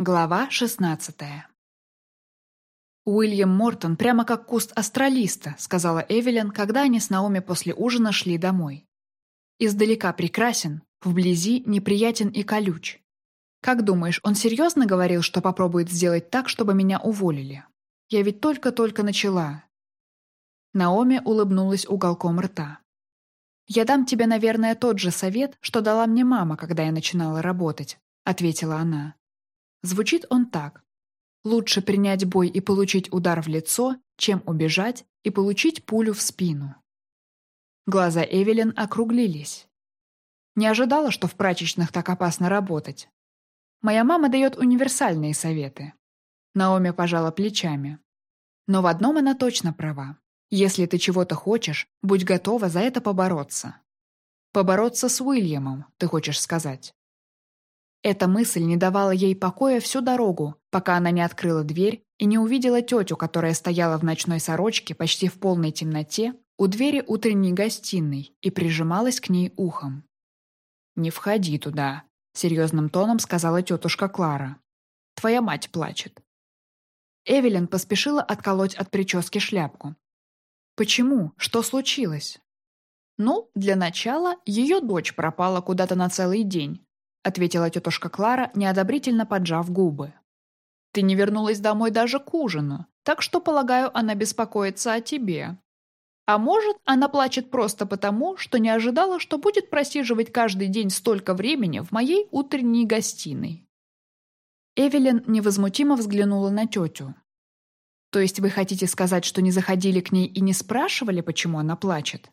Глава 16 «Уильям Мортон прямо как куст астралиста», — сказала Эвелин, когда они с Наоми после ужина шли домой. «Издалека прекрасен, вблизи неприятен и колюч. Как думаешь, он серьезно говорил, что попробует сделать так, чтобы меня уволили? Я ведь только-только начала». Наоми улыбнулась уголком рта. «Я дам тебе, наверное, тот же совет, что дала мне мама, когда я начинала работать», — ответила она. Звучит он так. Лучше принять бой и получить удар в лицо, чем убежать и получить пулю в спину. Глаза Эвелин округлились. Не ожидала, что в прачечных так опасно работать. Моя мама дает универсальные советы. Наоми пожала плечами. Но в одном она точно права. Если ты чего-то хочешь, будь готова за это побороться. Побороться с Уильямом, ты хочешь сказать. Эта мысль не давала ей покоя всю дорогу, пока она не открыла дверь и не увидела тетю, которая стояла в ночной сорочке почти в полной темноте у двери утренней гостиной и прижималась к ней ухом. «Не входи туда», — серьезным тоном сказала тетушка Клара. «Твоя мать плачет». Эвелин поспешила отколоть от прически шляпку. «Почему? Что случилось?» «Ну, для начала, ее дочь пропала куда-то на целый день, ответила тетушка Клара, неодобрительно поджав губы. «Ты не вернулась домой даже к ужину, так что, полагаю, она беспокоится о тебе. А может, она плачет просто потому, что не ожидала, что будет просиживать каждый день столько времени в моей утренней гостиной». Эвелин невозмутимо взглянула на тетю. «То есть вы хотите сказать, что не заходили к ней и не спрашивали, почему она плачет?»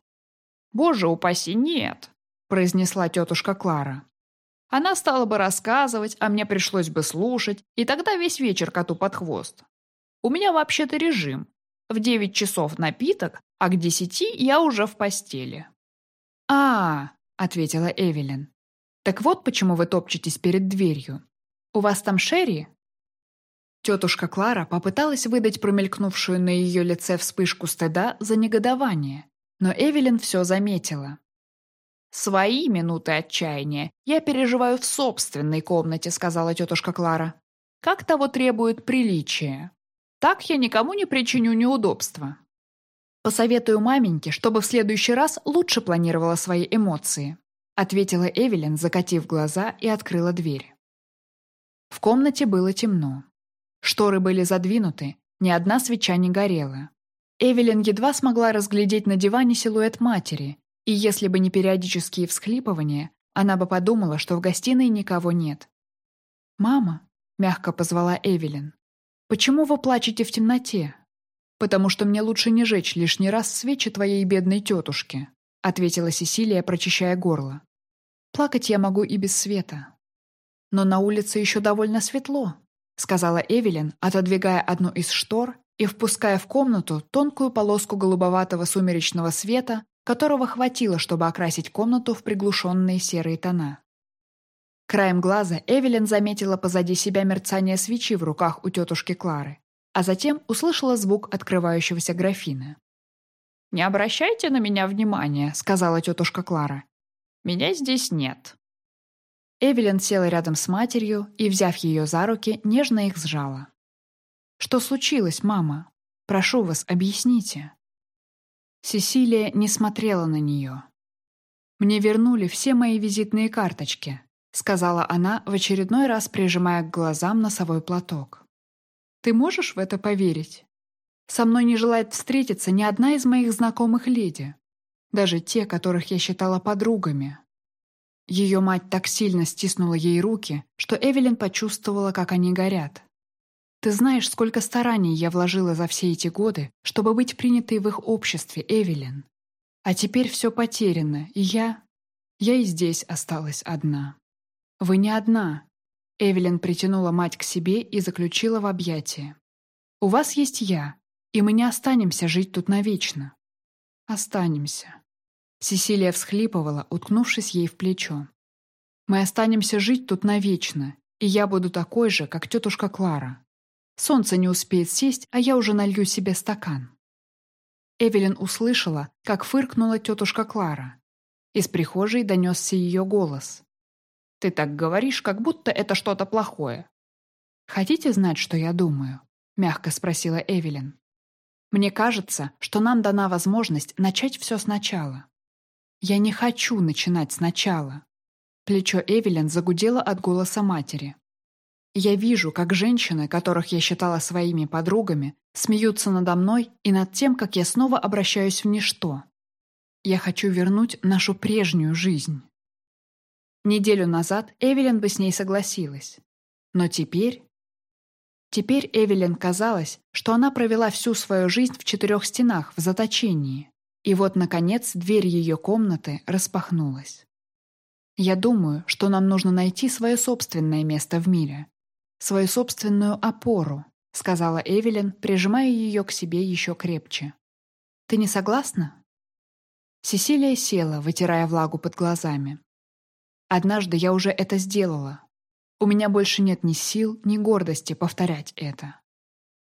«Боже упаси, нет!» – произнесла тетушка Клара. Она стала бы рассказывать, а мне пришлось бы слушать, и тогда весь вечер коту под хвост. У меня вообще-то режим. В девять часов напиток, а к десяти я уже в постели. -а ответила Эвелин. «Так вот почему вы топчетесь перед дверью. У вас там Шерри?» Тетушка Клара попыталась выдать промелькнувшую на ее лице вспышку стыда за негодование, но Эвелин все заметила. «Свои минуты отчаяния я переживаю в собственной комнате», — сказала тетушка Клара. «Как того требует приличие. Так я никому не причиню неудобства». «Посоветую маменьке, чтобы в следующий раз лучше планировала свои эмоции», — ответила Эвелин, закатив глаза и открыла дверь. В комнате было темно. Шторы были задвинуты, ни одна свеча не горела. Эвелин едва смогла разглядеть на диване силуэт матери, и если бы не периодические всхлипывания, она бы подумала, что в гостиной никого нет. «Мама», — мягко позвала Эвелин, — «почему вы плачете в темноте?» «Потому что мне лучше не жечь лишний раз свечи твоей бедной тетушки», — ответила Сесилия, прочищая горло. «Плакать я могу и без света». «Но на улице еще довольно светло», — сказала Эвелин, отодвигая одну из штор и впуская в комнату тонкую полоску голубоватого сумеречного света, которого хватило, чтобы окрасить комнату в приглушенные серые тона. Краем глаза Эвелин заметила позади себя мерцание свечи в руках у тетушки Клары, а затем услышала звук открывающегося графина. «Не обращайте на меня внимания», — сказала тетушка Клара. «Меня здесь нет». Эвелин села рядом с матерью и, взяв ее за руки, нежно их сжала. «Что случилось, мама? Прошу вас, объясните». Сесилия не смотрела на нее. «Мне вернули все мои визитные карточки», сказала она, в очередной раз прижимая к глазам носовой платок. «Ты можешь в это поверить? Со мной не желает встретиться ни одна из моих знакомых леди, даже те, которых я считала подругами». Ее мать так сильно стиснула ей руки, что Эвелин почувствовала, как они горят. Ты знаешь, сколько стараний я вложила за все эти годы, чтобы быть принятой в их обществе, Эвелин. А теперь все потеряно, и я... Я и здесь осталась одна. Вы не одна. Эвелин притянула мать к себе и заключила в объятия. У вас есть я, и мы не останемся жить тут навечно. Останемся. Сесилия всхлипывала, уткнувшись ей в плечо. Мы останемся жить тут навечно, и я буду такой же, как тетушка Клара. Солнце не успеет сесть, а я уже налью себе стакан. Эвелин услышала, как фыркнула тетушка Клара. Из прихожей донесся ее голос. «Ты так говоришь, как будто это что-то плохое». «Хотите знать, что я думаю?» — мягко спросила Эвелин. «Мне кажется, что нам дана возможность начать все сначала. Я не хочу начинать сначала». Плечо Эвелин загудело от голоса матери. Я вижу, как женщины, которых я считала своими подругами, смеются надо мной и над тем, как я снова обращаюсь в ничто. Я хочу вернуть нашу прежнюю жизнь. Неделю назад Эвелин бы с ней согласилась. Но теперь... Теперь Эвелин казалось, что она провела всю свою жизнь в четырех стенах, в заточении. И вот, наконец, дверь ее комнаты распахнулась. Я думаю, что нам нужно найти свое собственное место в мире. Свою собственную опору, сказала Эвелин, прижимая ее к себе еще крепче. Ты не согласна? Сесилия села, вытирая влагу под глазами. Однажды я уже это сделала. У меня больше нет ни сил, ни гордости повторять это.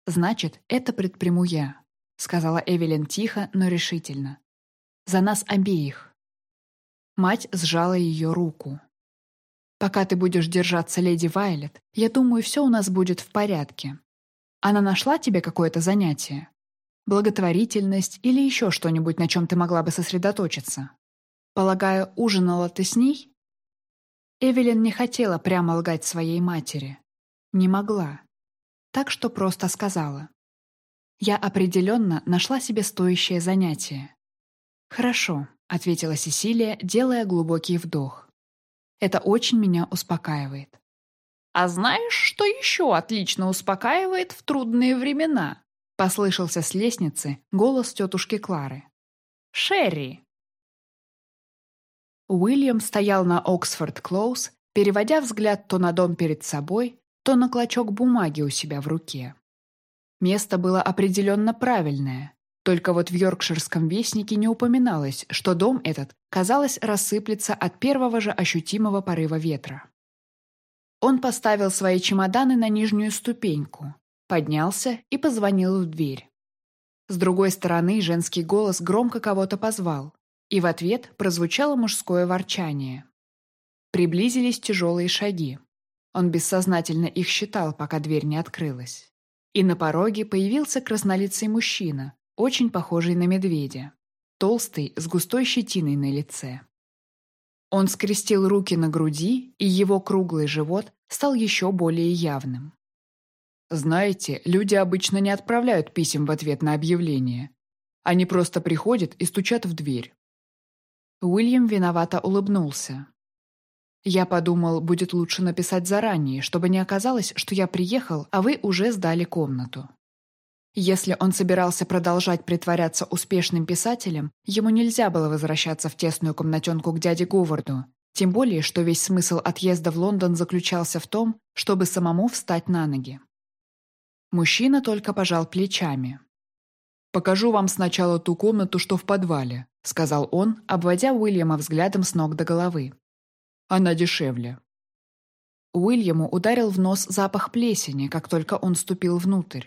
Значит, это предприму я, сказала Эвелин тихо, но решительно. За нас обеих. Мать сжала ее руку. «Пока ты будешь держаться, леди Вайлет, я думаю, все у нас будет в порядке. Она нашла тебе какое-то занятие? Благотворительность или еще что-нибудь, на чем ты могла бы сосредоточиться? Полагаю, ужинала ты с ней?» Эвелин не хотела прямо лгать своей матери. Не могла. Так что просто сказала. «Я определенно нашла себе стоящее занятие». «Хорошо», — ответила Сесилия, делая глубокий вдох. «Это очень меня успокаивает». «А знаешь, что еще отлично успокаивает в трудные времена?» — послышался с лестницы голос тетушки Клары. «Шерри!» Уильям стоял на Оксфорд-Клоуз, переводя взгляд то на дом перед собой, то на клочок бумаги у себя в руке. Место было определенно правильное, только вот в Йоркширском вестнике не упоминалось, что дом этот, казалось, рассыплется от первого же ощутимого порыва ветра. Он поставил свои чемоданы на нижнюю ступеньку, поднялся и позвонил в дверь. С другой стороны женский голос громко кого-то позвал, и в ответ прозвучало мужское ворчание. Приблизились тяжелые шаги. Он бессознательно их считал, пока дверь не открылась. И на пороге появился краснолицый мужчина, очень похожий на медведя, толстый, с густой щетиной на лице. Он скрестил руки на груди, и его круглый живот стал еще более явным. Знаете, люди обычно не отправляют писем в ответ на объявление. Они просто приходят и стучат в дверь. Уильям виновато улыбнулся. Я подумал, будет лучше написать заранее, чтобы не оказалось, что я приехал, а вы уже сдали комнату. Если он собирался продолжать притворяться успешным писателем, ему нельзя было возвращаться в тесную комнатенку к дяде Говарду, тем более, что весь смысл отъезда в Лондон заключался в том, чтобы самому встать на ноги. Мужчина только пожал плечами. «Покажу вам сначала ту комнату, что в подвале», — сказал он, обводя Уильяма взглядом с ног до головы. «Она дешевле». Уильяму ударил в нос запах плесени, как только он ступил внутрь.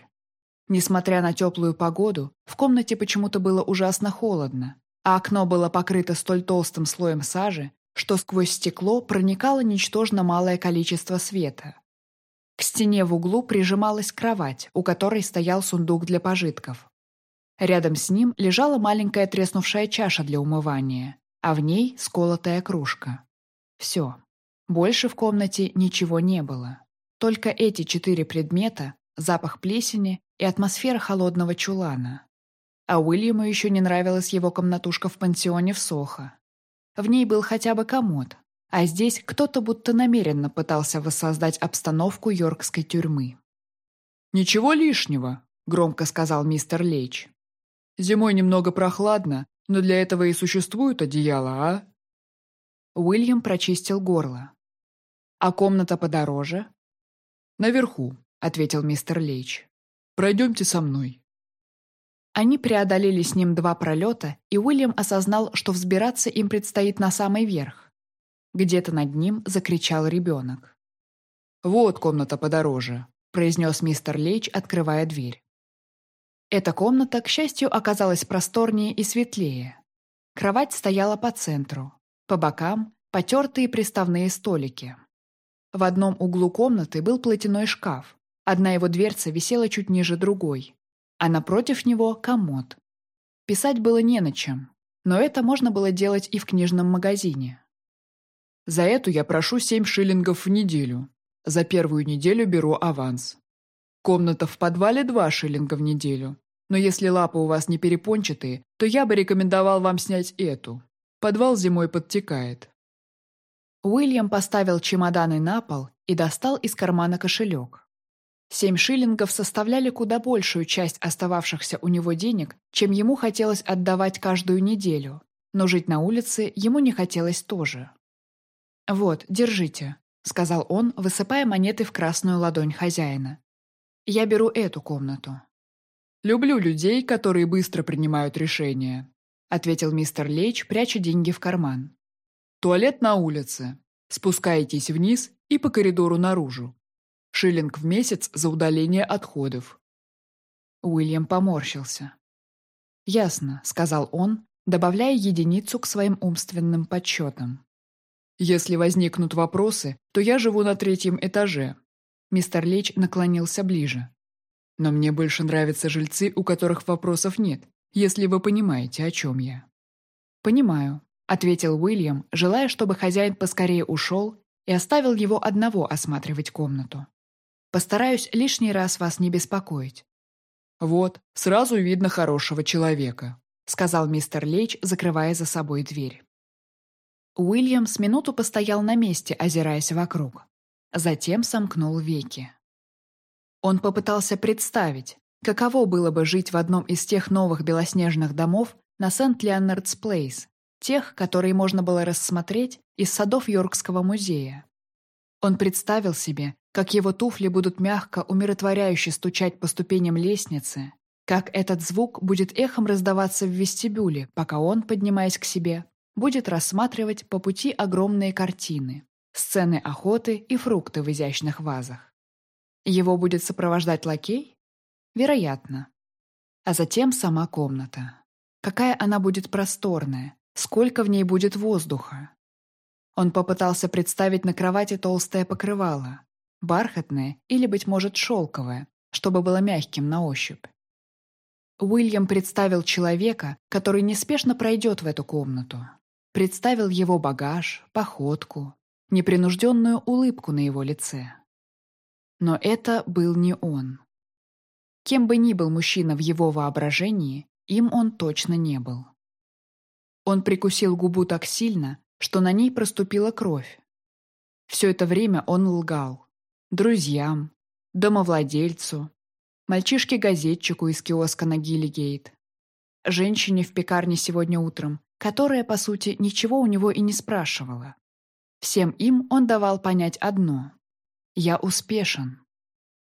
Несмотря на теплую погоду, в комнате почему-то было ужасно холодно, а окно было покрыто столь толстым слоем сажи, что сквозь стекло проникало ничтожно малое количество света. К стене в углу прижималась кровать, у которой стоял сундук для пожитков. Рядом с ним лежала маленькая треснувшая чаша для умывания, а в ней сколотая кружка. Все. Больше в комнате ничего не было. Только эти четыре предмета, запах плесени и атмосфера холодного чулана. А Уильяму еще не нравилась его комнатушка в пансионе в Сохо. В ней был хотя бы комод, а здесь кто-то будто намеренно пытался воссоздать обстановку йоркской тюрьмы. «Ничего лишнего», — громко сказал мистер Лейч. Зимой немного прохладно, но для этого и существуют одеяла, а?» Уильям прочистил горло. «А комната подороже?» «Наверху», — ответил мистер Лейч. «Пройдемте со мной». Они преодолели с ним два пролета, и Уильям осознал, что взбираться им предстоит на самый верх. Где-то над ним закричал ребенок. «Вот комната подороже», — произнес мистер Лейч, открывая дверь. Эта комната, к счастью, оказалась просторнее и светлее. Кровать стояла по центру. По бокам – потертые приставные столики. В одном углу комнаты был платяной шкаф, Одна его дверца висела чуть ниже другой, а напротив него — комод. Писать было не на чем, но это можно было делать и в книжном магазине. За эту я прошу семь шиллингов в неделю. За первую неделю беру аванс. Комната в подвале два шиллинга в неделю. Но если лапы у вас не перепончатые, то я бы рекомендовал вам снять эту. Подвал зимой подтекает. Уильям поставил чемоданы на пол и достал из кармана кошелек. Семь шиллингов составляли куда большую часть остававшихся у него денег, чем ему хотелось отдавать каждую неделю, но жить на улице ему не хотелось тоже. «Вот, держите», — сказал он, высыпая монеты в красную ладонь хозяина. «Я беру эту комнату». «Люблю людей, которые быстро принимают решения», — ответил мистер Лейч, пряча деньги в карман. «Туалет на улице. Спускаетесь вниз и по коридору наружу. Шиллинг в месяц за удаление отходов». Уильям поморщился. «Ясно», — сказал он, добавляя единицу к своим умственным подсчетам. «Если возникнут вопросы, то я живу на третьем этаже». Мистер Лич наклонился ближе. «Но мне больше нравятся жильцы, у которых вопросов нет, если вы понимаете, о чем я». «Понимаю», — ответил Уильям, желая, чтобы хозяин поскорее ушел и оставил его одного осматривать комнату. «Постараюсь лишний раз вас не беспокоить». «Вот, сразу видно хорошего человека», — сказал мистер Лейч, закрывая за собой дверь. Уильям с минуту постоял на месте, озираясь вокруг. Затем сомкнул веки. Он попытался представить, каково было бы жить в одном из тех новых белоснежных домов на Сент-Леонардс Плейс, тех, которые можно было рассмотреть из садов Йоркского музея. Он представил себе, как его туфли будут мягко, умиротворяюще стучать по ступеням лестницы, как этот звук будет эхом раздаваться в вестибюле, пока он, поднимаясь к себе, будет рассматривать по пути огромные картины, сцены охоты и фрукты в изящных вазах. Его будет сопровождать лакей? Вероятно. А затем сама комната. Какая она будет просторная, сколько в ней будет воздуха. Он попытался представить на кровати толстое покрывало, бархатное или, быть может, шелковое, чтобы было мягким на ощупь. Уильям представил человека, который неспешно пройдет в эту комнату, Представил его багаж, походку, непринужденную улыбку на его лице. Но это был не он. Кем бы ни был мужчина в его воображении, им он точно не был. Он прикусил губу так сильно, что на ней проступила кровь. Все это время он лгал. Друзьям, домовладельцу, мальчишке-газетчику из киоска на Гиллигейт, женщине в пекарне сегодня утром, которая, по сути, ничего у него и не спрашивала. Всем им он давал понять одно — «Я успешен»,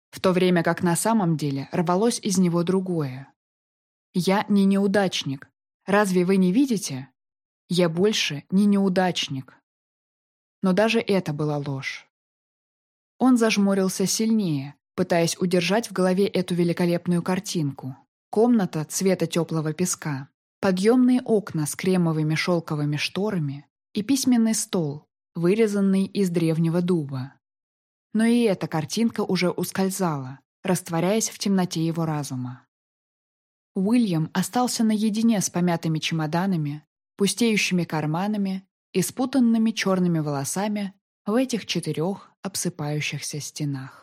в то время как на самом деле рвалось из него другое. «Я не неудачник. Разве вы не видите? Я больше не неудачник». Но даже это была ложь. Он зажмурился сильнее, пытаясь удержать в голове эту великолепную картинку. Комната цвета теплого песка, подъемные окна с кремовыми шелковыми шторами и письменный стол, вырезанный из древнего дуба. Но и эта картинка уже ускользала, растворяясь в темноте его разума. Уильям остался наедине с помятыми чемоданами, пустеющими карманами и спутанными черными волосами в этих четырех обсыпающихся стенах.